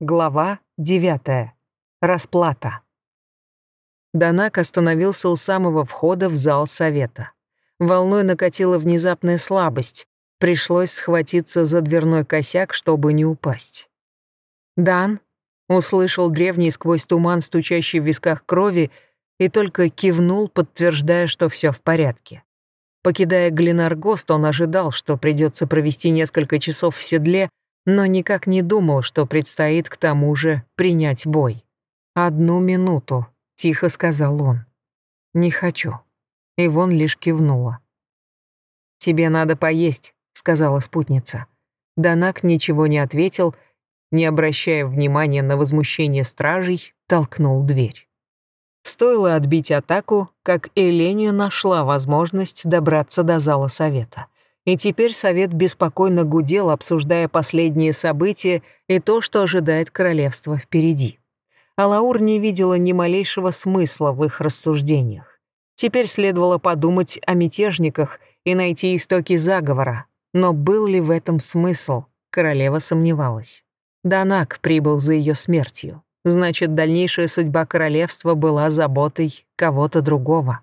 Глава 9. Расплата. Данак остановился у самого входа в зал совета. Волной накатила внезапная слабость. Пришлось схватиться за дверной косяк, чтобы не упасть. «Дан?» — услышал древний сквозь туман, стучащий в висках крови, и только кивнул, подтверждая, что все в порядке. Покидая Глинаргост, он ожидал, что придется провести несколько часов в седле, но никак не думал, что предстоит к тому же принять бой. «Одну минуту», — тихо сказал он. «Не хочу». Ивон лишь кивнула. «Тебе надо поесть», — сказала спутница. Данак ничего не ответил, не обращая внимания на возмущение стражей, толкнул дверь. Стоило отбить атаку, как Эления нашла возможность добраться до зала совета. И теперь совет беспокойно гудел, обсуждая последние события и то, что ожидает королевство впереди. Алаур не видела ни малейшего смысла в их рассуждениях. Теперь следовало подумать о мятежниках и найти истоки заговора. Но был ли в этом смысл, королева сомневалась. Данак прибыл за ее смертью. Значит, дальнейшая судьба королевства была заботой кого-то другого.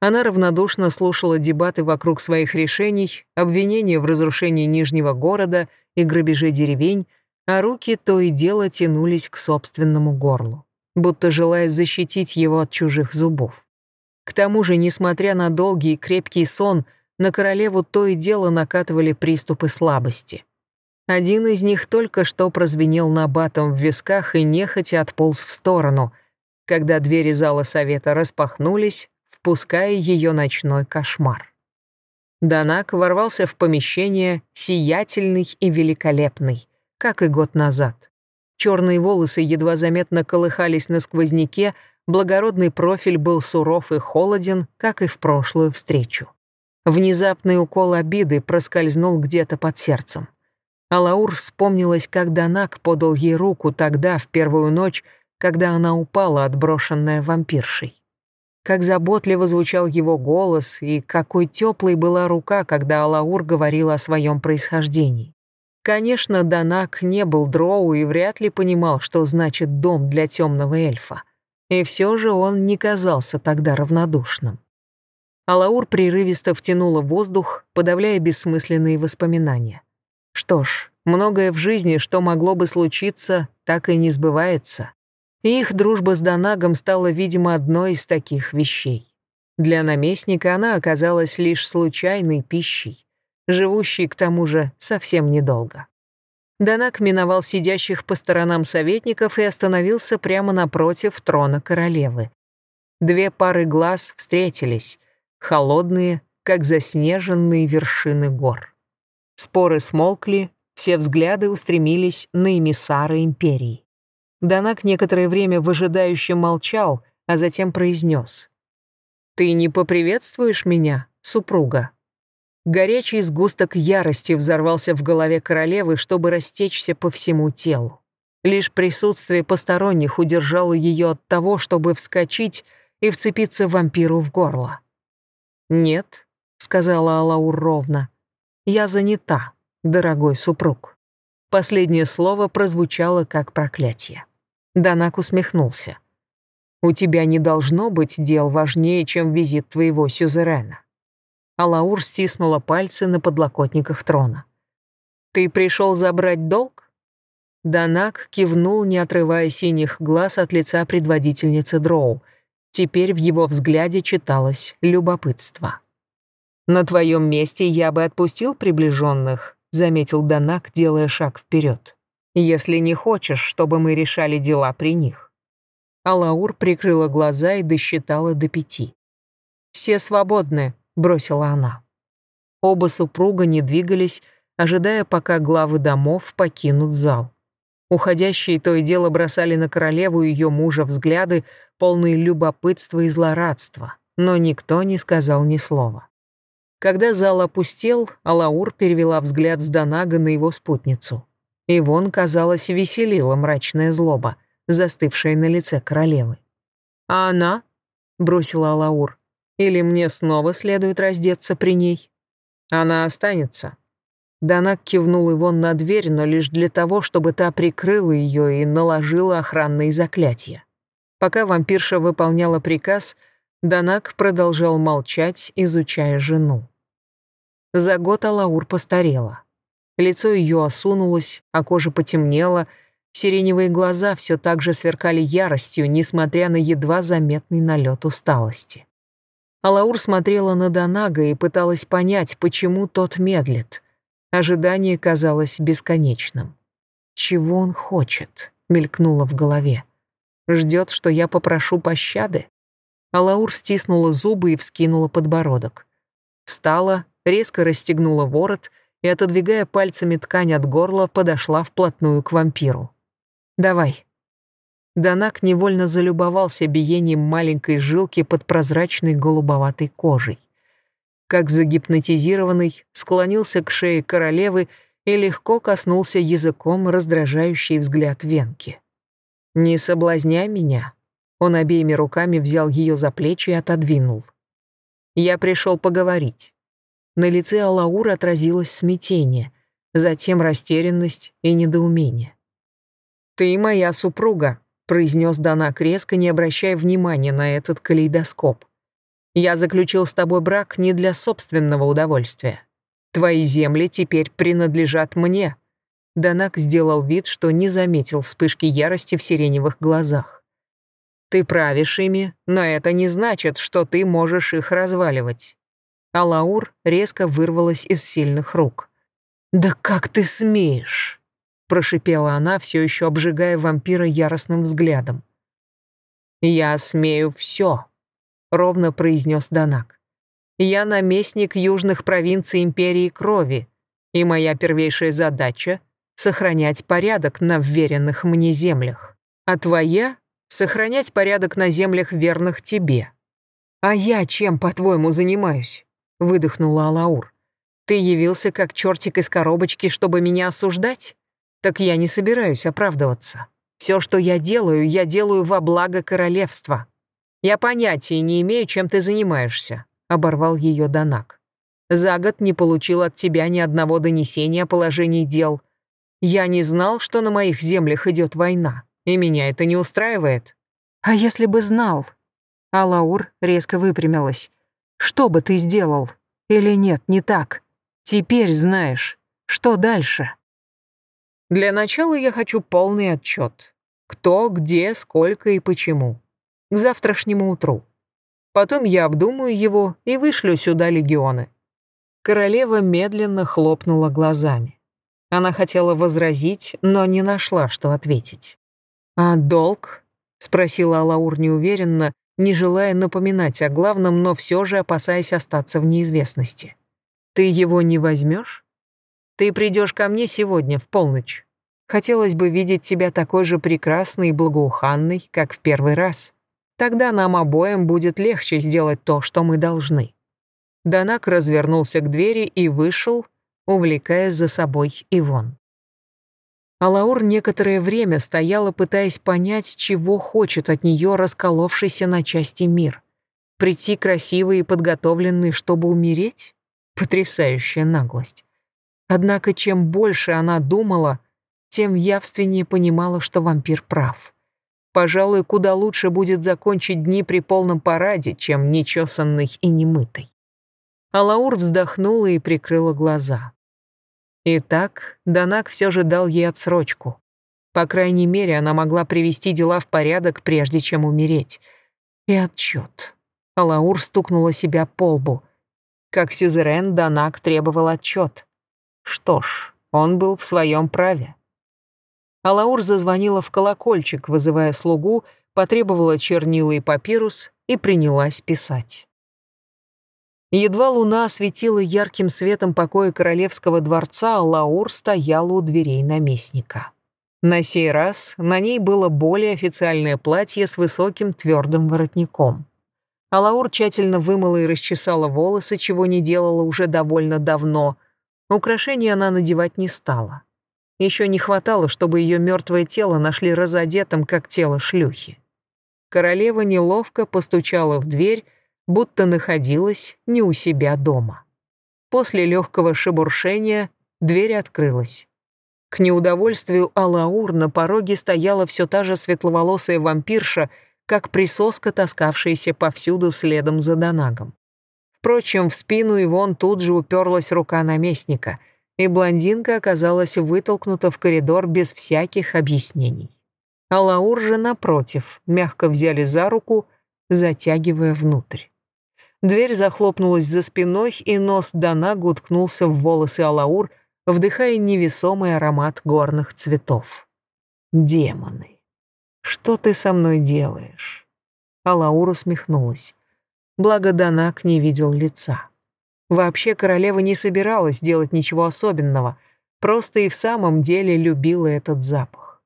Она равнодушно слушала дебаты вокруг своих решений, обвинения в разрушении Нижнего города и грабеже деревень, а руки то и дело тянулись к собственному горлу, будто желая защитить его от чужих зубов. К тому же, несмотря на долгий и крепкий сон, на королеву то и дело накатывали приступы слабости. Один из них только что прозвенел набатом в висках и нехотя отполз в сторону. Когда двери зала совета распахнулись, впуская ее ночной кошмар. Данак ворвался в помещение сиятельный и великолепный, как и год назад. Черные волосы едва заметно колыхались на сквозняке, благородный профиль был суров и холоден, как и в прошлую встречу. Внезапный укол обиды проскользнул где-то под сердцем. Алаур вспомнилась, как Данак подал ей руку тогда, в первую ночь, когда она упала, отброшенная вампиршей. Как заботливо звучал его голос и какой теплой была рука, когда Алаур говорил о своем происхождении. Конечно, Данак не был дроу и вряд ли понимал, что значит дом для темного эльфа. И все же он не казался тогда равнодушным. Алаур прерывисто втянула воздух, подавляя бессмысленные воспоминания. Что ж, многое в жизни, что могло бы случиться, так и не сбывается. И их дружба с Донагом стала, видимо, одной из таких вещей. Для наместника она оказалась лишь случайной пищей, живущей, к тому же, совсем недолго. Донаг миновал сидящих по сторонам советников и остановился прямо напротив трона королевы. Две пары глаз встретились, холодные, как заснеженные вершины гор. Споры смолкли, все взгляды устремились на эмиссара империи. Данак некоторое время выжидающе молчал, а затем произнес. «Ты не поприветствуешь меня, супруга?» Горячий сгусток ярости взорвался в голове королевы, чтобы растечься по всему телу. Лишь присутствие посторонних удержало ее от того, чтобы вскочить и вцепиться вампиру в горло. «Нет», — сказала Алаур ровно, — «я занята, дорогой супруг». Последнее слово прозвучало как проклятие. Данак усмехнулся. «У тебя не должно быть дел важнее, чем визит твоего сюзерена». Алаур стиснула пальцы на подлокотниках трона. «Ты пришел забрать долг?» Данак кивнул, не отрывая синих глаз от лица предводительницы Дроу. Теперь в его взгляде читалось любопытство. «На твоем месте я бы отпустил приближенных», — заметил Данак, делая шаг вперед если не хочешь, чтобы мы решали дела при них». Алаур прикрыла глаза и досчитала до пяти. «Все свободны», — бросила она. Оба супруга не двигались, ожидая, пока главы домов покинут зал. Уходящие то и дело бросали на королеву и ее мужа взгляды, полные любопытства и злорадства, но никто не сказал ни слова. Когда зал опустел, Алаур перевела взгляд с Донага на его спутницу. Ивон, казалось, веселила мрачная злоба, застывшая на лице королевы. «А она?» — бросила Алаур. «Или мне снова следует раздеться при ней?» «Она останется». Данак кивнул Ивон на дверь, но лишь для того, чтобы та прикрыла ее и наложила охранные заклятия. Пока вампирша выполняла приказ, Данак продолжал молчать, изучая жену. За год Алаур постарела. Лицо ее осунулось, а кожа потемнела, сиреневые глаза все так же сверкали яростью, несмотря на едва заметный налет усталости. Алаур смотрела на Донага и пыталась понять, почему тот медлит. Ожидание казалось бесконечным. «Чего он хочет?» — мелькнуло в голове. «Ждет, что я попрошу пощады?» Алаур стиснула зубы и вскинула подбородок. Встала, резко расстегнула ворот и, отодвигая пальцами ткань от горла, подошла вплотную к вампиру. «Давай». Данак невольно залюбовался биением маленькой жилки под прозрачной голубоватой кожей. Как загипнотизированный, склонился к шее королевы и легко коснулся языком раздражающий взгляд Венки. «Не соблазняй меня». Он обеими руками взял ее за плечи и отодвинул. «Я пришел поговорить». На лице Алаура отразилось смятение, затем растерянность и недоумение. «Ты моя супруга», — произнес Данак резко, не обращая внимания на этот калейдоскоп. «Я заключил с тобой брак не для собственного удовольствия. Твои земли теперь принадлежат мне». Данак сделал вид, что не заметил вспышки ярости в сиреневых глазах. «Ты правишь ими, но это не значит, что ты можешь их разваливать а Лаур резко вырвалась из сильных рук. «Да как ты смеешь?» — прошипела она, все еще обжигая вампира яростным взглядом. «Я смею все», — ровно произнес Данак. «Я наместник южных провинций Империи Крови, и моя первейшая задача — сохранять порядок на вверенных мне землях, а твоя — сохранять порядок на землях верных тебе. А я чем, по-твоему, занимаюсь? Выдохнула Алаур. «Ты явился как чертик из коробочки, чтобы меня осуждать? Так я не собираюсь оправдываться. Все, что я делаю, я делаю во благо королевства. Я понятия не имею, чем ты занимаешься», — оборвал ее Данак. «За год не получил от тебя ни одного донесения о положении дел. Я не знал, что на моих землях идет война, и меня это не устраивает». «А если бы знал?» Алаур резко выпрямилась. Что бы ты сделал? Или нет, не так? Теперь знаешь. Что дальше? Для начала я хочу полный отчет. Кто, где, сколько и почему. К завтрашнему утру. Потом я обдумаю его и вышлю сюда легионы. Королева медленно хлопнула глазами. Она хотела возразить, но не нашла, что ответить. «А долг?» — спросила Алаур неуверенно, не желая напоминать о главном, но все же опасаясь остаться в неизвестности. «Ты его не возьмешь? Ты придешь ко мне сегодня в полночь. Хотелось бы видеть тебя такой же прекрасной и благоуханной, как в первый раз. Тогда нам обоим будет легче сделать то, что мы должны». Данак развернулся к двери и вышел, увлекая за собой Ивон. Алаур некоторое время стояла, пытаясь понять, чего хочет от нее расколовшийся на части мир. Прийти красивый и подготовленный, чтобы умереть? Потрясающая наглость. Однако чем больше она думала, тем явственнее понимала, что вампир прав. Пожалуй, куда лучше будет закончить дни при полном параде, чем нечесанный и немытый. Алаур вздохнула и прикрыла глаза. Итак, Данак все же дал ей отсрочку. По крайней мере, она могла привести дела в порядок, прежде чем умереть. И отчет. Алаур стукнула себя по лбу. Как сюзерен, Данак требовал отчет. Что ж, он был в своем праве. Алаур зазвонила в колокольчик, вызывая слугу, потребовала чернила и папирус и принялась писать. Едва луна осветила ярким светом покоя королевского дворца, Лаур стояла у дверей наместника. На сей раз на ней было более официальное платье с высоким твердым воротником. Алаур тщательно вымыла и расчесала волосы, чего не делала уже довольно давно. Украшения она надевать не стала. Еще не хватало, чтобы ее мертвое тело нашли разодетым, как тело шлюхи. Королева неловко постучала в дверь, будто находилась не у себя дома. После легкого шебуршения дверь открылась. К неудовольствию Алаур на пороге стояла все та же светловолосая вампирша, как присоска, таскавшаяся повсюду следом за Донагом. Впрочем, в спину Ивон тут же уперлась рука наместника, и блондинка оказалась вытолкнута в коридор без всяких объяснений. Алаур же, напротив, мягко взяли за руку, затягивая внутрь. Дверь захлопнулась за спиной, и нос Донага уткнулся в волосы Алаур, вдыхая невесомый аромат горных цветов. «Демоны! Что ты со мной делаешь?» Алаур усмехнулась. Благо Данак не видел лица. Вообще королева не собиралась делать ничего особенного, просто и в самом деле любила этот запах.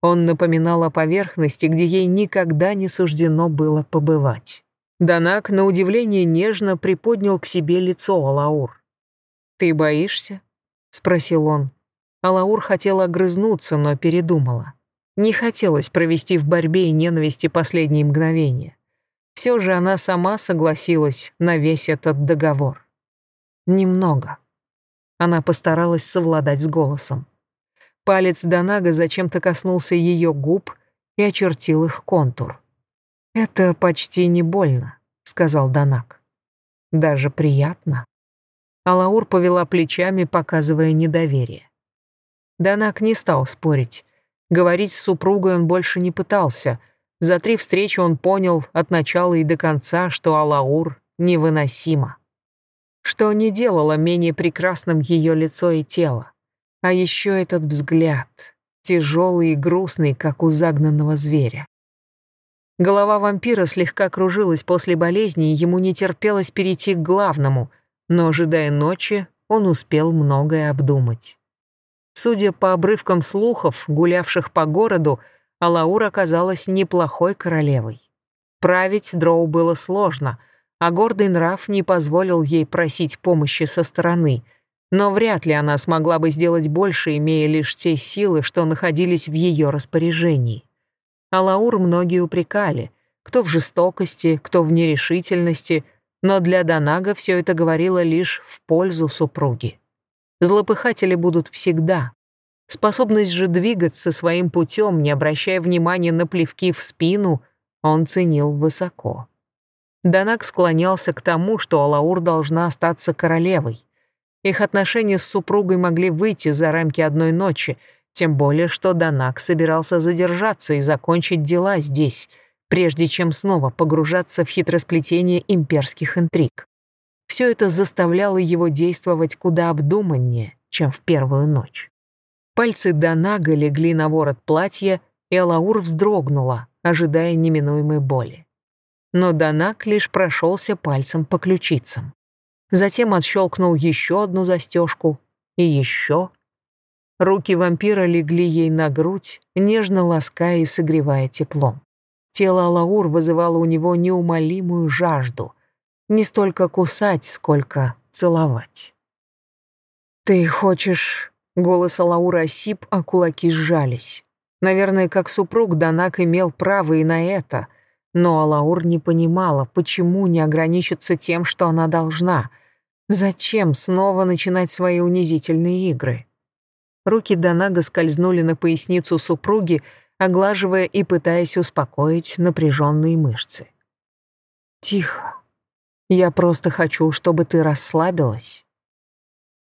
Он напоминал о поверхности, где ей никогда не суждено было побывать. Данак, на удивление, нежно приподнял к себе лицо Алаур. «Ты боишься?» — спросил он. Алаур хотела огрызнуться, но передумала. Не хотелось провести в борьбе и ненависти последние мгновения. Все же она сама согласилась на весь этот договор. Немного. Она постаралась совладать с голосом. Палец Донага зачем-то коснулся ее губ и очертил их контур. «Это почти не больно», — сказал Донаг. «Даже приятно». Алаур повела плечами, показывая недоверие. Данак не стал спорить. Говорить с супругой он больше не пытался. За три встречи он понял от начала и до конца, что Алаур невыносима. Что не делало менее прекрасным ее лицо и тело. А еще этот взгляд, тяжелый и грустный, как у загнанного зверя. Голова вампира слегка кружилась после болезни, и ему не терпелось перейти к главному — но, ожидая ночи, он успел многое обдумать. Судя по обрывкам слухов, гулявших по городу, Алаур оказалась неплохой королевой. Править Дроу было сложно, а гордый нрав не позволил ей просить помощи со стороны, но вряд ли она смогла бы сделать больше, имея лишь те силы, что находились в ее распоряжении. Алаур многие упрекали, кто в жестокости, кто в нерешительности, но для Донага все это говорило лишь в пользу супруги. Злопыхатели будут всегда. Способность же двигаться своим путем, не обращая внимания на плевки в спину, он ценил высоко. Донаг склонялся к тому, что Алаур должна остаться королевой. Их отношения с супругой могли выйти за рамки одной ночи, тем более что Донаг собирался задержаться и закончить дела здесь — прежде чем снова погружаться в хитросплетение имперских интриг. Все это заставляло его действовать куда обдуманнее, чем в первую ночь. Пальцы Донага легли на ворот платья, и Алаур вздрогнула, ожидая неминуемой боли. Но Донаг лишь прошелся пальцем по ключицам. Затем отщелкнул еще одну застежку и еще. Руки вампира легли ей на грудь, нежно лаская и согревая теплом. Тело Алаур вызывало у него неумолимую жажду. Не столько кусать, сколько целовать. «Ты хочешь...» — голос Алаура осип, а кулаки сжались. Наверное, как супруг Данак имел право и на это, но Алаур не понимала, почему не ограничиться тем, что она должна. Зачем снова начинать свои унизительные игры? Руки Данага скользнули на поясницу супруги, оглаживая и пытаясь успокоить напряженные мышцы. «Тихо. Я просто хочу, чтобы ты расслабилась».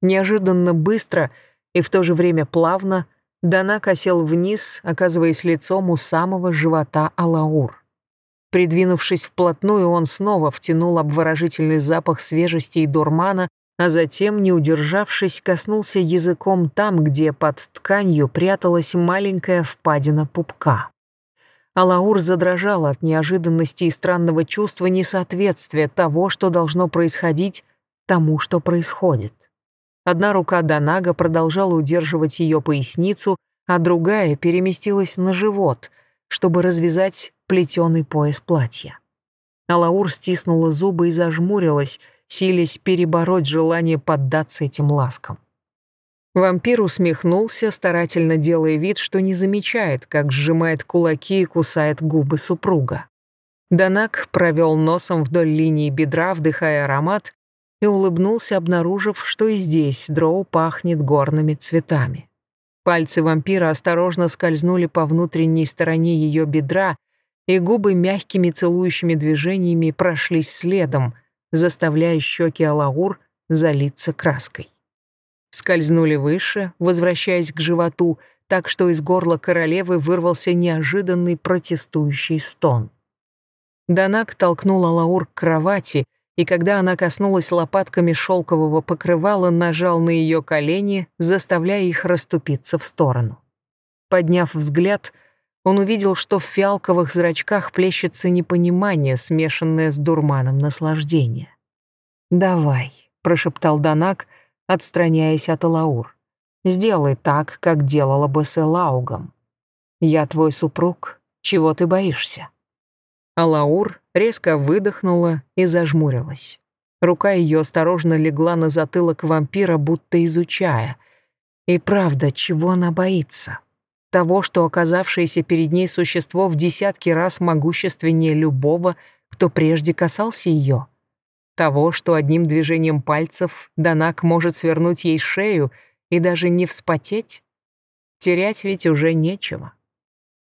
Неожиданно быстро и в то же время плавно Дана косел вниз, оказываясь лицом у самого живота Алаур. Придвинувшись вплотную, он снова втянул обворожительный запах свежести и дурмана, а затем, не удержавшись, коснулся языком там, где под тканью пряталась маленькая впадина пупка. Алаур задрожал от неожиданности и странного чувства несоответствия того, что должно происходить, тому, что происходит. Одна рука Донага продолжала удерживать ее поясницу, а другая переместилась на живот, чтобы развязать плетеный пояс платья. Алаур стиснула зубы и зажмурилась, силясь перебороть желание поддаться этим ласкам. Вампир усмехнулся, старательно делая вид, что не замечает, как сжимает кулаки и кусает губы супруга. Данак провел носом вдоль линии бедра, вдыхая аромат, и улыбнулся, обнаружив, что и здесь дроу пахнет горными цветами. Пальцы вампира осторожно скользнули по внутренней стороне ее бедра, и губы мягкими целующими движениями прошлись следом, заставляя щеки Алаур залиться краской. Скользнули выше, возвращаясь к животу, так что из горла королевы вырвался неожиданный протестующий стон. Данак толкнул Алаур к кровати, и когда она коснулась лопатками шелкового покрывала, нажал на ее колени, заставляя их расступиться в сторону. Подняв взгляд, он увидел, что в фиалковых зрачках плещется непонимание, смешанное с дурманом наслаждения. «Давай», — прошептал Данак, отстраняясь от Алаур. «Сделай так, как делала бы с Элаугом. Я твой супруг, чего ты боишься?» Алаур резко выдохнула и зажмурилась. Рука ее осторожно легла на затылок вампира, будто изучая. И правда, чего она боится? Того, что оказавшееся перед ней существо в десятки раз могущественнее любого, кто прежде касался ее. Того, что одним движением пальцев Данак может свернуть ей шею и даже не вспотеть. Терять ведь уже нечего.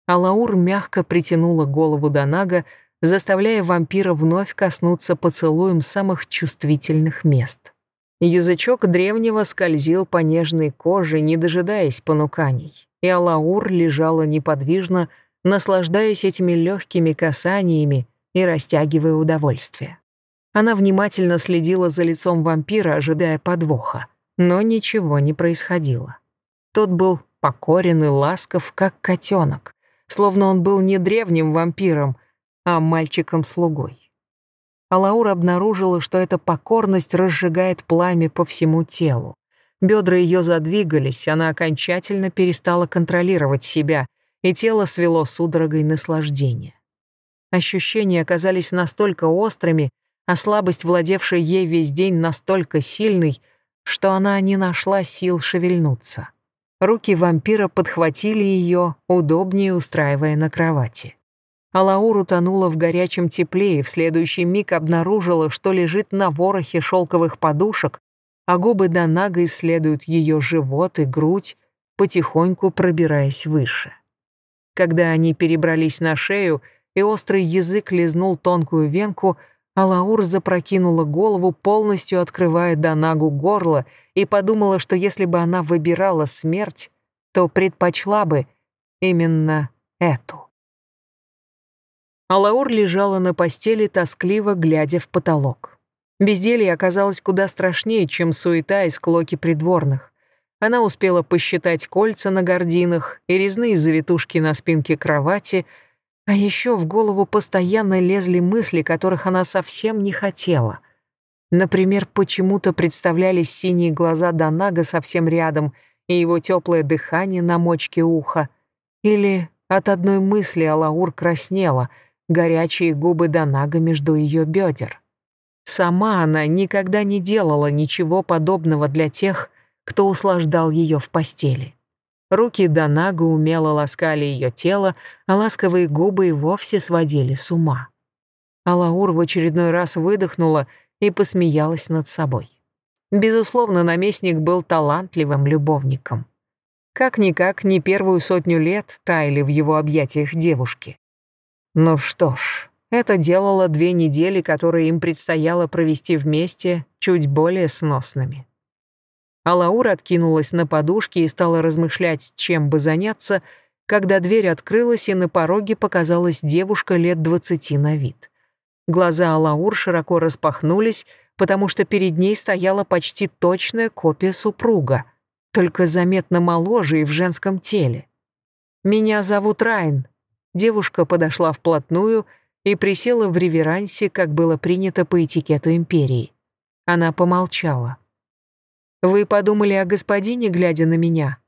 Алаур мягко притянула голову Данага, заставляя вампира вновь коснуться поцелуем самых чувствительных мест. Язычок древнего скользил по нежной коже, не дожидаясь понуканий, и Алаур лежала неподвижно, наслаждаясь этими легкими касаниями и растягивая удовольствие. Она внимательно следила за лицом вампира, ожидая подвоха, но ничего не происходило. Тот был покорен и ласков, как котенок, словно он был не древним вампиром, а мальчиком-слугой. Алаура обнаружила, что эта покорность разжигает пламя по всему телу. Бедра ее задвигались, она окончательно перестала контролировать себя, и тело свело судорогой наслаждения. Ощущения оказались настолько острыми, а слабость, владевшая ей весь день, настолько сильной, что она не нашла сил шевельнуться. Руки вампира подхватили ее, удобнее устраивая на кровати. Алаур утонула в горячем тепле и в следующий миг обнаружила, что лежит на ворохе шелковых подушек, а губы Донага исследуют ее живот и грудь, потихоньку пробираясь выше. Когда они перебрались на шею, и острый язык лизнул тонкую венку, Алаур запрокинула голову, полностью открывая Донагу горло, и подумала, что если бы она выбирала смерть, то предпочла бы именно эту. Алаур лежала на постели, тоскливо глядя в потолок. Безделье оказалось куда страшнее, чем суета и склоки придворных. Она успела посчитать кольца на гординах и резные завитушки на спинке кровати, а еще в голову постоянно лезли мысли, которых она совсем не хотела. Например, почему-то представлялись синие глаза Донага совсем рядом и его теплое дыхание на мочке уха. Или от одной мысли Алаур краснела — горячие губы Донага между ее бедер. Сама она никогда не делала ничего подобного для тех, кто услаждал ее в постели. Руки Донага умело ласкали ее тело, а ласковые губы и вовсе сводили с ума. Алаур в очередной раз выдохнула и посмеялась над собой. Безусловно, наместник был талантливым любовником. Как-никак не первую сотню лет таяли в его объятиях девушки. Ну что ж, это делало две недели, которые им предстояло провести вместе, чуть более сносными. Алаур откинулась на подушке и стала размышлять, чем бы заняться, когда дверь открылась, и на пороге показалась девушка лет двадцати на вид. Глаза Алаур широко распахнулись, потому что перед ней стояла почти точная копия супруга, только заметно моложе и в женском теле. «Меня зовут Райн», Девушка подошла вплотную и присела в реверансе, как было принято по этикету империи. Она помолчала. «Вы подумали о господине, глядя на меня?»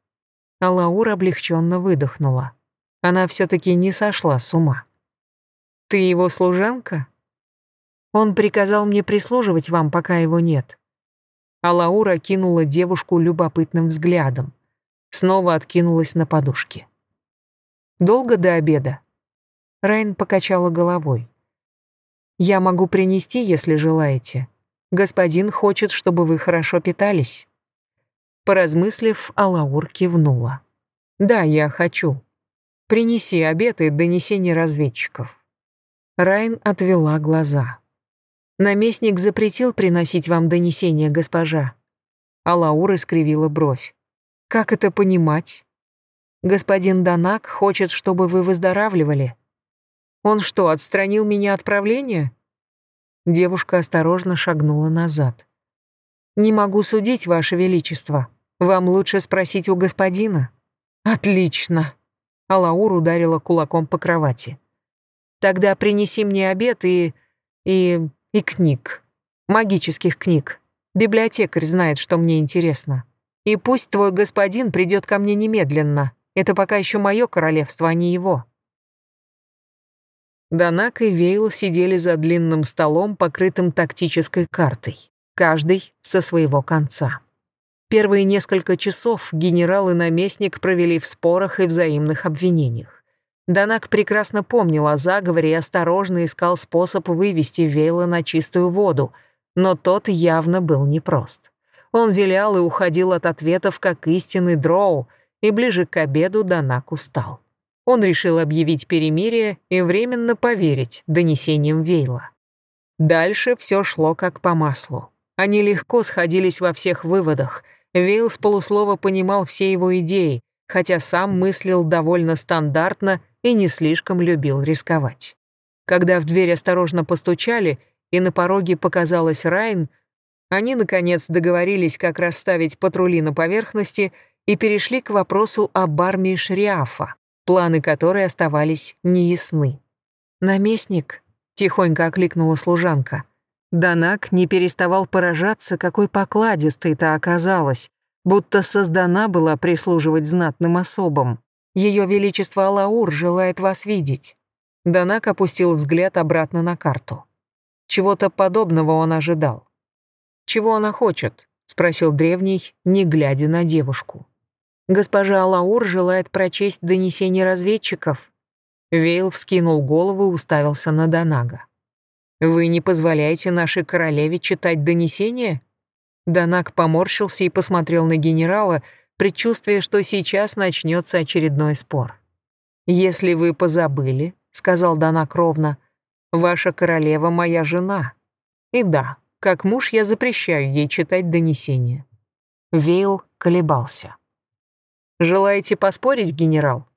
А Лаура облегченно выдохнула. Она все-таки не сошла с ума. «Ты его служанка?» «Он приказал мне прислуживать вам, пока его нет». А Лаура кинула девушку любопытным взглядом. Снова откинулась на подушке. Долго до обеда?» Райн покачала головой. «Я могу принести, если желаете. господин хочет, чтобы вы хорошо питались». Поразмыслив, Алаур кивнула. «Да, я хочу. Принеси обед и донесение разведчиков». Райн отвела глаза. «Наместник запретил приносить вам донесение, госпожа». Алаур искривила бровь. «Как это понимать?» «Господин Данак хочет, чтобы вы выздоравливали». «Он что, отстранил меня от правления?» Девушка осторожно шагнула назад. «Не могу судить, Ваше Величество. Вам лучше спросить у господина». «Отлично!» Алаур ударила кулаком по кровати. «Тогда принеси мне обед и... и... и книг. Магических книг. Библиотекарь знает, что мне интересно. И пусть твой господин придет ко мне немедленно. Это пока еще мое королевство, а не его». Данак и Вейл сидели за длинным столом, покрытым тактической картой, каждый со своего конца. Первые несколько часов генерал и наместник провели в спорах и взаимных обвинениях. Данак прекрасно помнил о заговоре и осторожно искал способ вывести Вейла на чистую воду, но тот явно был непрост. Он вилял и уходил от ответов, как истинный дроу, и ближе к обеду Данак устал. Он решил объявить перемирие и временно поверить донесениям Вейла. Дальше все шло как по маслу. Они легко сходились во всех выводах. Вейл с полуслова понимал все его идеи, хотя сам мыслил довольно стандартно и не слишком любил рисковать. Когда в дверь осторожно постучали, и на пороге показалась Райн, они, наконец, договорились, как расставить патрули на поверхности и перешли к вопросу об армии Шриафа планы которой оставались неясны. «Наместник», — тихонько окликнула служанка. Данак не переставал поражаться, какой покладистой-то оказалась, будто создана была прислуживать знатным особам. Ее величество Алаур желает вас видеть. Данак опустил взгляд обратно на карту. Чего-то подобного он ожидал. «Чего она хочет?» — спросил древний, не глядя на девушку. Госпожа Лаур желает прочесть донесение разведчиков. Вейл вскинул голову и уставился на Донага. «Вы не позволяете нашей королеве читать донесения?» Донаг поморщился и посмотрел на генерала, предчувствуя, что сейчас начнется очередной спор. «Если вы позабыли», — сказал Донаг ровно, — «ваша королева моя жена. И да, как муж я запрещаю ей читать донесения». Вейл колебался. Желаете поспорить, генерал?»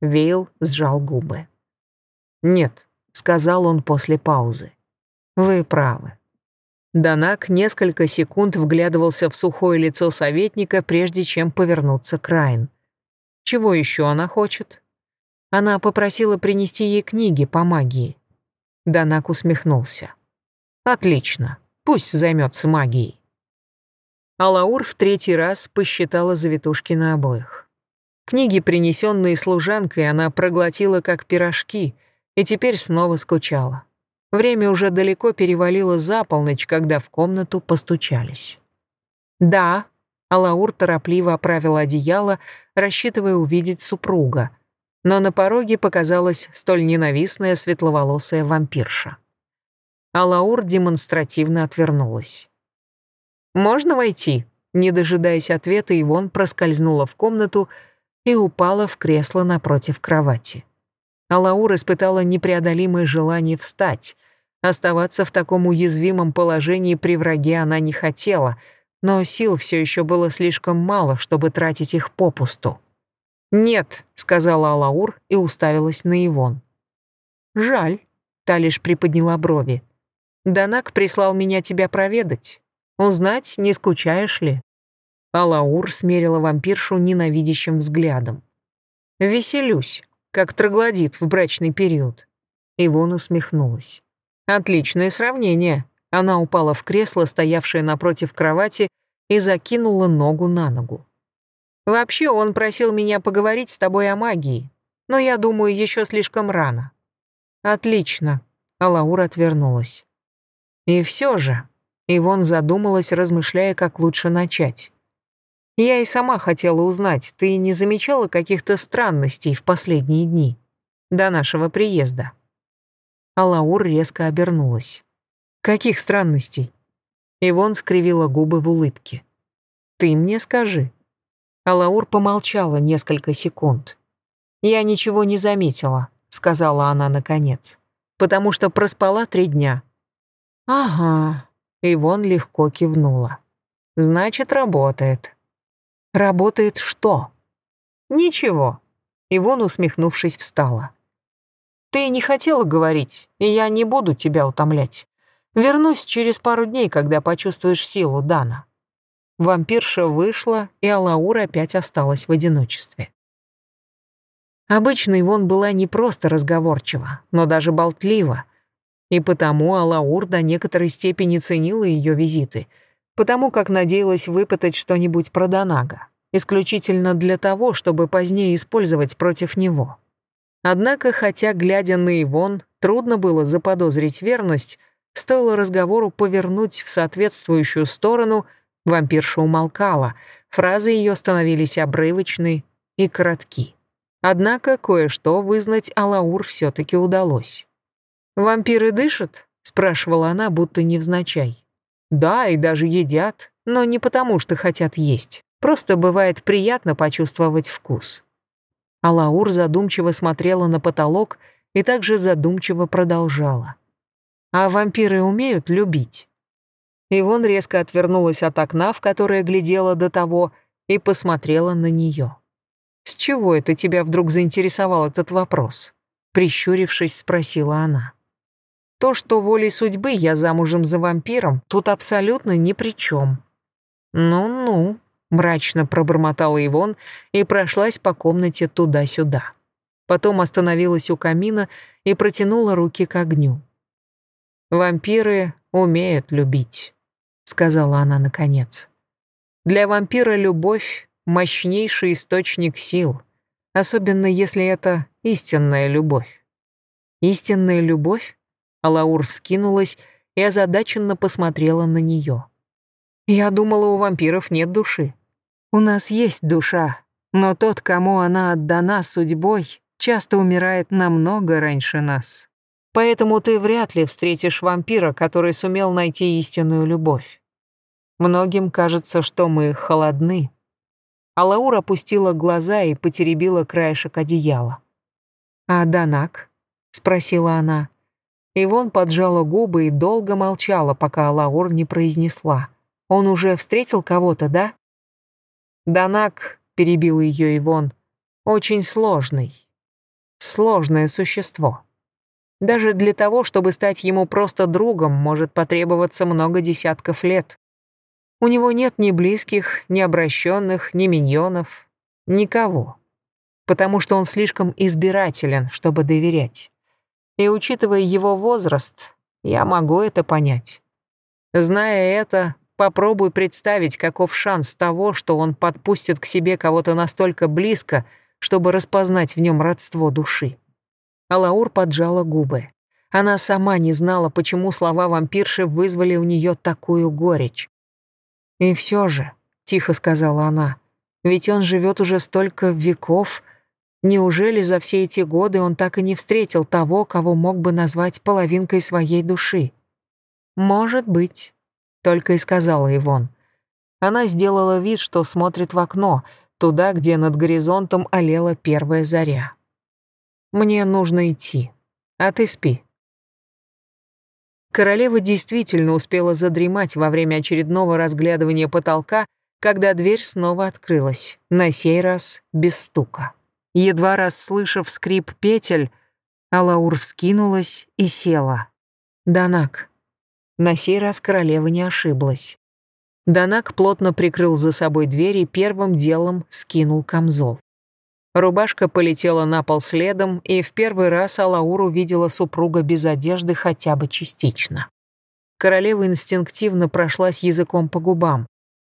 Вейл сжал губы. «Нет», — сказал он после паузы. «Вы правы». Данак несколько секунд вглядывался в сухое лицо советника, прежде чем повернуться к Райн. Чего еще она хочет? Она попросила принести ей книги по магии. Данак усмехнулся. «Отлично, пусть займется магией». Алаур в третий раз посчитала завитушки на обоих. Книги, принесенные служанкой, она проглотила как пирожки и теперь снова скучала. Время уже далеко перевалило за полночь, когда в комнату постучались. «Да», — Алаур торопливо оправила одеяло, рассчитывая увидеть супруга, но на пороге показалась столь ненавистная светловолосая вампирша. Алаур демонстративно отвернулась. «Можно войти?» Не дожидаясь ответа, Ивон проскользнула в комнату и упала в кресло напротив кровати. Алаур испытала непреодолимое желание встать. Оставаться в таком уязвимом положении при враге она не хотела, но сил все еще было слишком мало, чтобы тратить их попусту. «Нет», — сказала Алаур и уставилась на Ивон. «Жаль», — та лишь приподняла брови. «Данак прислал меня тебя проведать. Узнать, не скучаешь ли?» Алаур смерила вампиршу ненавидящим взглядом. «Веселюсь, как троглодит в брачный период». Ивон усмехнулась. «Отличное сравнение». Она упала в кресло, стоявшее напротив кровати, и закинула ногу на ногу. «Вообще, он просил меня поговорить с тобой о магии, но я думаю, еще слишком рано». «Отлично», — Алаур отвернулась. «И все же», Ивон задумалась, размышляя, как лучше начать. «Я и сама хотела узнать, ты не замечала каких-то странностей в последние дни, до нашего приезда?» Алаур резко обернулась. «Каких странностей?» Ивон скривила губы в улыбке. «Ты мне скажи». Алаур помолчала несколько секунд. «Я ничего не заметила», — сказала она наконец, «потому что проспала три дня». «Ага», — Ивон легко кивнула. «Значит, работает». «Работает что?» «Ничего», — Ивон, усмехнувшись, встала. «Ты не хотела говорить, и я не буду тебя утомлять. Вернусь через пару дней, когда почувствуешь силу Дана». Вампирша вышла, и Алаура опять осталась в одиночестве. Обычно Ивон была не просто разговорчива, но даже болтлива, и потому Алаур до некоторой степени ценила ее визиты, потому как надеялась выпытать что-нибудь про Донага, исключительно для того, чтобы позднее использовать против него. Однако, хотя, глядя на Ивон, трудно было заподозрить верность, Стоило разговору повернуть в соответствующую сторону, вампирша умолкала, фразы ее становились обрывочны и коротки. Однако кое-что вызнать Алаур все-таки удалось. «Вампиры дышат?» — спрашивала она, будто невзначай. «Да, и даже едят, но не потому, что хотят есть. Просто бывает приятно почувствовать вкус». Алаур задумчиво смотрела на потолок и также задумчиво продолжала. А вампиры умеют любить?» Ивон резко отвернулась от окна, в которое глядела до того, и посмотрела на нее. «С чего это тебя вдруг заинтересовал этот вопрос?» Прищурившись, спросила она. «То, что волей судьбы я замужем за вампиром, тут абсолютно ни при чем». «Ну-ну», — мрачно пробормотала Ивон и прошлась по комнате туда-сюда. Потом остановилась у камина и протянула руки к огню. «Вампиры умеют любить», — сказала она наконец. «Для вампира любовь — мощнейший источник сил, особенно если это истинная любовь». «Истинная любовь?» Алаур вскинулась и озадаченно посмотрела на нее. «Я думала, у вампиров нет души. У нас есть душа, но тот, кому она отдана судьбой, часто умирает намного раньше нас. Поэтому ты вряд ли встретишь вампира, который сумел найти истинную любовь. Многим кажется, что мы холодны. А опустила глаза и потеребила краешек одеяла. «А Данак?» — спросила она. Ивон поджала губы и долго молчала, пока Лаур не произнесла. «Он уже встретил кого-то, да?» «Данак», — перебил ее Ивон, — «очень сложный. Сложное существо». Даже для того, чтобы стать ему просто другом, может потребоваться много десятков лет. У него нет ни близких, ни обращенных, ни миньонов, никого. Потому что он слишком избирателен, чтобы доверять. И учитывая его возраст, я могу это понять. Зная это, попробуй представить, каков шанс того, что он подпустит к себе кого-то настолько близко, чтобы распознать в нем родство души. Алаур поджала губы. Она сама не знала, почему слова вампирши вызвали у нее такую горечь. «И все же», — тихо сказала она, — «ведь он живет уже столько веков. Неужели за все эти годы он так и не встретил того, кого мог бы назвать половинкой своей души?» «Может быть», — только и сказала Ивон. Она сделала вид, что смотрит в окно, туда, где над горизонтом олела первая заря. Мне нужно идти. А ты спи». Королева действительно успела задремать во время очередного разглядывания потолка, когда дверь снова открылась, на сей раз без стука. Едва расслышав скрип петель, Алаур вскинулась и села. «Данак». На сей раз королева не ошиблась. Данак плотно прикрыл за собой дверь и первым делом скинул камзол. Рубашка полетела на пол следом, и в первый раз Алаур увидела супруга без одежды хотя бы частично. Королева инстинктивно прошлась языком по губам.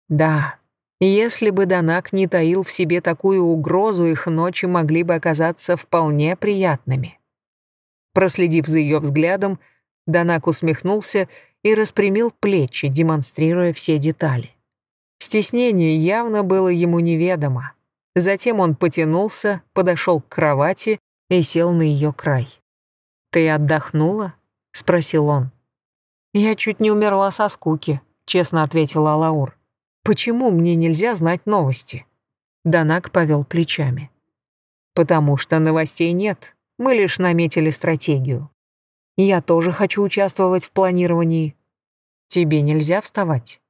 Да, если бы Данак не таил в себе такую угрозу, их ночи могли бы оказаться вполне приятными. Проследив за ее взглядом, Данак усмехнулся и распрямил плечи, демонстрируя все детали. Стеснение явно было ему неведомо. Затем он потянулся, подошел к кровати и сел на ее край. «Ты отдохнула?» — спросил он. «Я чуть не умерла со скуки», честно ответила Алаур. Почему мне нельзя знать новости? Данак повел плечами. Потому что новостей нет. Мы лишь наметили стратегию. Я тоже хочу участвовать в планировании. Тебе нельзя вставать.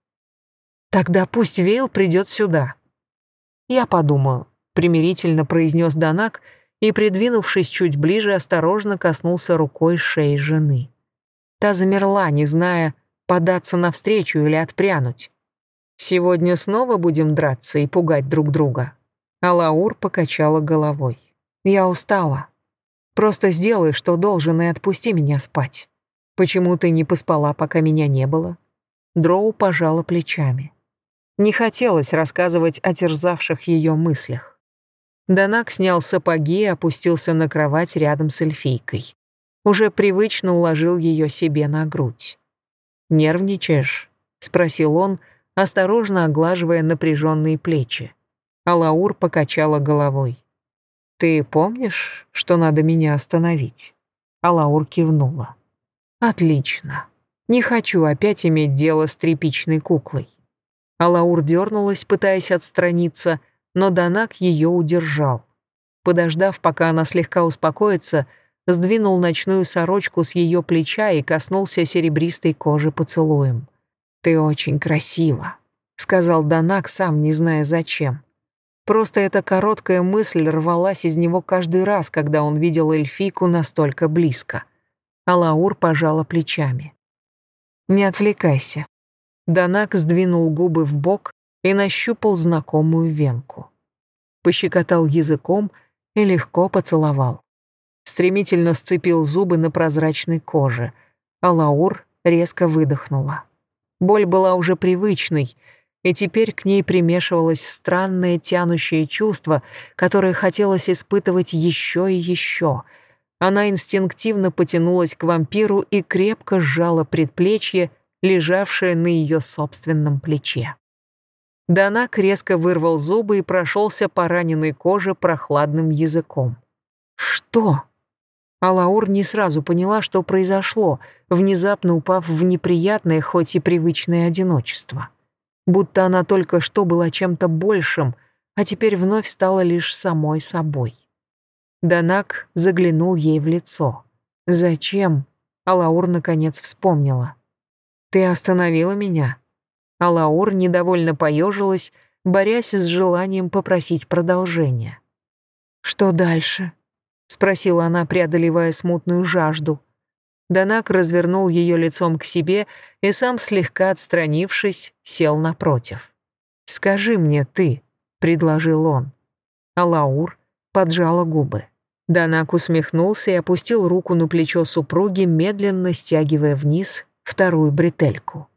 Тогда пусть Вейл придет сюда. Я подумаю, примирительно произнес Данак и, придвинувшись чуть ближе, осторожно коснулся рукой шеи жены. Та замерла, не зная, податься навстречу или отпрянуть. «Сегодня снова будем драться и пугать друг друга?» Алаур покачала головой. «Я устала. Просто сделай, что должен, и отпусти меня спать. Почему ты не поспала, пока меня не было?» Дроу пожала плечами. Не хотелось рассказывать о терзавших ее мыслях. Данак снял сапоги и опустился на кровать рядом с эльфийкой. Уже привычно уложил ее себе на грудь. «Нервничаешь?» — спросил он, осторожно оглаживая напряженные плечи. Алаур покачала головой. «Ты помнишь, что надо меня остановить?» Алаур кивнула. «Отлично. Не хочу опять иметь дело с тряпичной куклой». Алаур дернулась, пытаясь отстраниться, но Данак ее удержал. Подождав, пока она слегка успокоится, сдвинул ночную сорочку с ее плеча и коснулся серебристой кожи поцелуем. «Ты очень красива», — сказал Данак, сам не зная зачем. Просто эта короткая мысль рвалась из него каждый раз, когда он видел эльфийку настолько близко. Алаур пожала плечами. «Не отвлекайся». Данак сдвинул губы в бок и нащупал знакомую венку. Пощекотал языком и легко поцеловал. Стремительно сцепил зубы на прозрачной коже, а резко выдохнула. Боль была уже привычной — и теперь к ней примешивалось странное тянущее чувство, которое хотелось испытывать еще и еще. Она инстинктивно потянулась к вампиру и крепко сжала предплечье, лежавшее на ее собственном плече. Данак резко вырвал зубы и прошелся по раненой коже прохладным языком. «Что?» Алаур не сразу поняла, что произошло, внезапно упав в неприятное, хоть и привычное одиночество будто она только что была чем-то большим, а теперь вновь стала лишь самой собой. Данак заглянул ей в лицо. «Зачем?» Алаур наконец вспомнила. «Ты остановила меня?» Алаур недовольно поежилась, борясь с желанием попросить продолжения. «Что дальше?» — спросила она, преодолевая смутную жажду. Данак развернул ее лицом к себе и сам, слегка отстранившись, сел напротив. «Скажи мне ты», — предложил он. Алаур поджала губы. Данак усмехнулся и опустил руку на плечо супруги, медленно стягивая вниз вторую бретельку.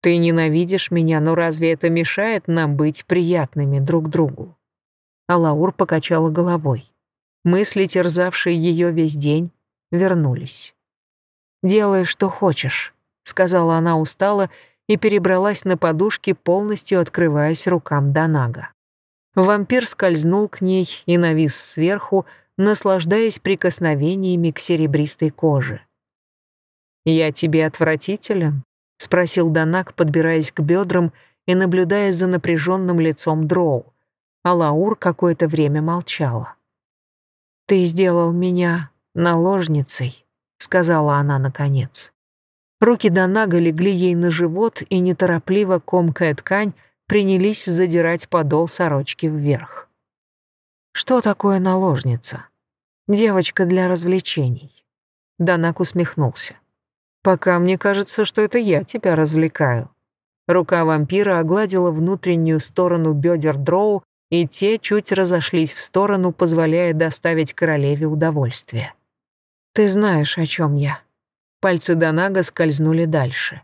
«Ты ненавидишь меня, но разве это мешает нам быть приятными друг другу?» Алаур покачала головой. Мысли, терзавшие ее весь день, вернулись. «Делай, что хочешь», — сказала она устало и перебралась на подушки, полностью открываясь рукам Донага. Вампир скользнул к ней и навис сверху, наслаждаясь прикосновениями к серебристой коже. «Я тебе отвратителен?» — спросил Донаг, подбираясь к бедрам и наблюдая за напряженным лицом Дроу. А Лаур какое-то время молчала. «Ты сделал меня наложницей», сказала она наконец. Руки Донага легли ей на живот, и неторопливо, комкая ткань, принялись задирать подол сорочки вверх. «Что такое наложница?» «Девочка для развлечений». Донак усмехнулся. «Пока мне кажется, что это я тебя развлекаю». Рука вампира огладила внутреннюю сторону бедер Дроу, и те чуть разошлись в сторону, позволяя доставить королеве удовольствие. Ты знаешь, о чем я. Пальцы Донага скользнули дальше.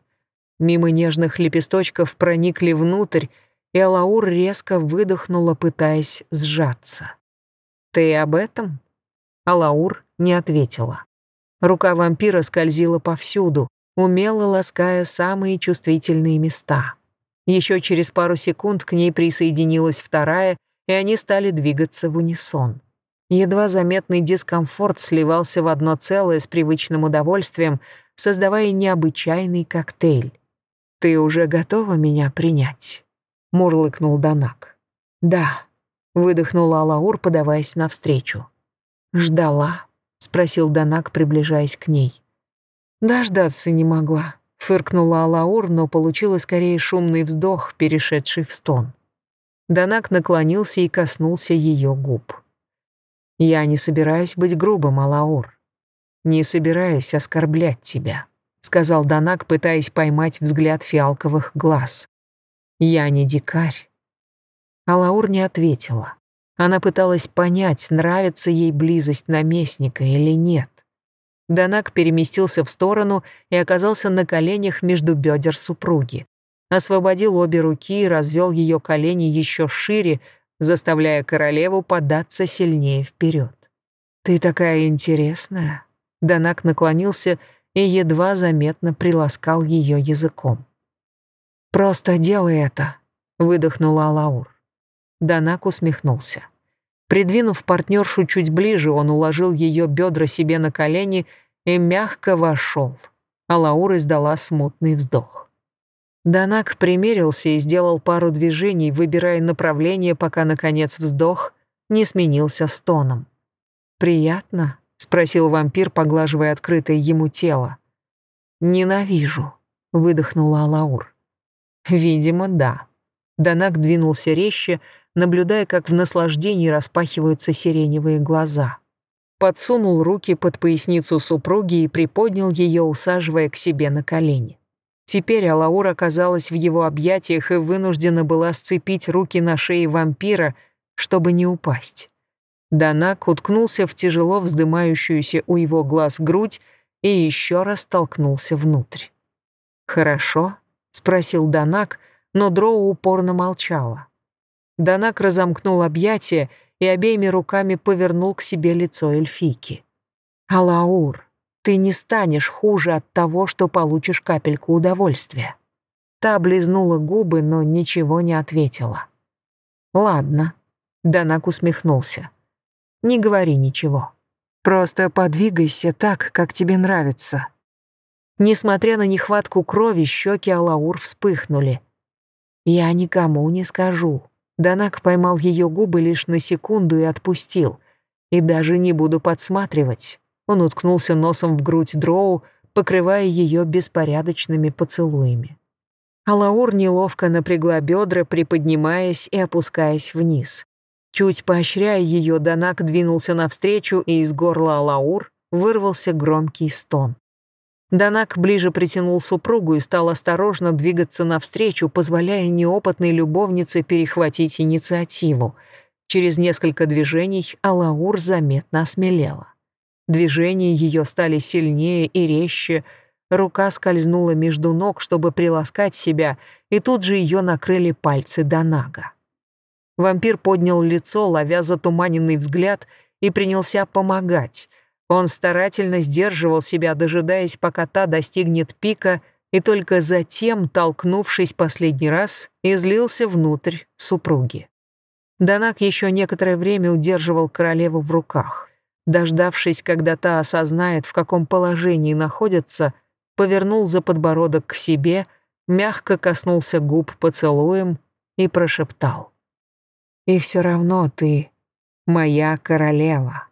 Мимо нежных лепесточков проникли внутрь, и Алаур резко выдохнула, пытаясь сжаться. «Ты об этом?» Алаур не ответила. Рука вампира скользила повсюду, умело лаская самые чувствительные места. Еще через пару секунд к ней присоединилась вторая, и они стали двигаться в унисон. Едва заметный дискомфорт сливался в одно целое с привычным удовольствием, создавая необычайный коктейль. «Ты уже готова меня принять?» — мурлыкнул Данак. «Да», — выдохнула Алаур, подаваясь навстречу. «Ждала?» — спросил Данак, приближаясь к ней. «Дождаться не могла», — фыркнула Алаур, но получила скорее шумный вздох, перешедший в стон. Данак наклонился и коснулся ее губ. «Я не собираюсь быть грубым, Алаур. Не собираюсь оскорблять тебя», — сказал Данак, пытаясь поймать взгляд фиалковых глаз. «Я не дикарь». Алаур не ответила. Она пыталась понять, нравится ей близость наместника или нет. Данак переместился в сторону и оказался на коленях между бедер супруги. Освободил обе руки и развел ее колени еще шире, заставляя королеву податься сильнее вперед. «Ты такая интересная!» Данак наклонился и едва заметно приласкал ее языком. «Просто делай это», — выдохнула Алаур. Данак усмехнулся. Придвинув партнершу чуть ближе, он уложил ее бедра себе на колени и мягко вошел. Алаур издала смутный вздох. Данак примерился и сделал пару движений, выбирая направление, пока, наконец, вздох не сменился стоном. «Приятно?» — спросил вампир, поглаживая открытое ему тело. «Ненавижу», — выдохнула Алаур. «Видимо, да». Данак двинулся резче, наблюдая, как в наслаждении распахиваются сиреневые глаза. Подсунул руки под поясницу супруги и приподнял ее, усаживая к себе на колени. Теперь Алаур оказалась в его объятиях и вынуждена была сцепить руки на шее вампира, чтобы не упасть. Данак уткнулся в тяжело вздымающуюся у его глаз грудь и еще раз толкнулся внутрь. «Хорошо?» — спросил Данак, но Дроу упорно молчала. Данак разомкнул объятия и обеими руками повернул к себе лицо эльфийки. «Алаур, ты не станешь хуже от того, что получишь капельку удовольствия». Та облизнула губы, но ничего не ответила. «Ладно», — Данак усмехнулся. «Не говори ничего. Просто подвигайся так, как тебе нравится». Несмотря на нехватку крови, щеки Алаур вспыхнули. «Я никому не скажу», Данак поймал ее губы лишь на секунду и отпустил. И даже не буду подсматривать. Он уткнулся носом в грудь Дроу, покрывая ее беспорядочными поцелуями. Алаур неловко напрягла бедра, приподнимаясь и опускаясь вниз. Чуть поощряя ее, Данак двинулся навстречу, и из горла Алаур вырвался громкий стон. Данак ближе притянул супругу и стал осторожно двигаться навстречу, позволяя неопытной любовнице перехватить инициативу. Через несколько движений Алаур заметно осмелела. Движения ее стали сильнее и резче, рука скользнула между ног, чтобы приласкать себя, и тут же ее накрыли пальцы Данага. Вампир поднял лицо, ловя затуманенный взгляд, и принялся помогать. Он старательно сдерживал себя, дожидаясь, пока та достигнет пика, и только затем, толкнувшись последний раз, излился внутрь супруги. Данак еще некоторое время удерживал королеву в руках. Дождавшись, когда та осознает, в каком положении находится, повернул за подбородок к себе, мягко коснулся губ поцелуем и прошептал. «И все равно ты моя королева».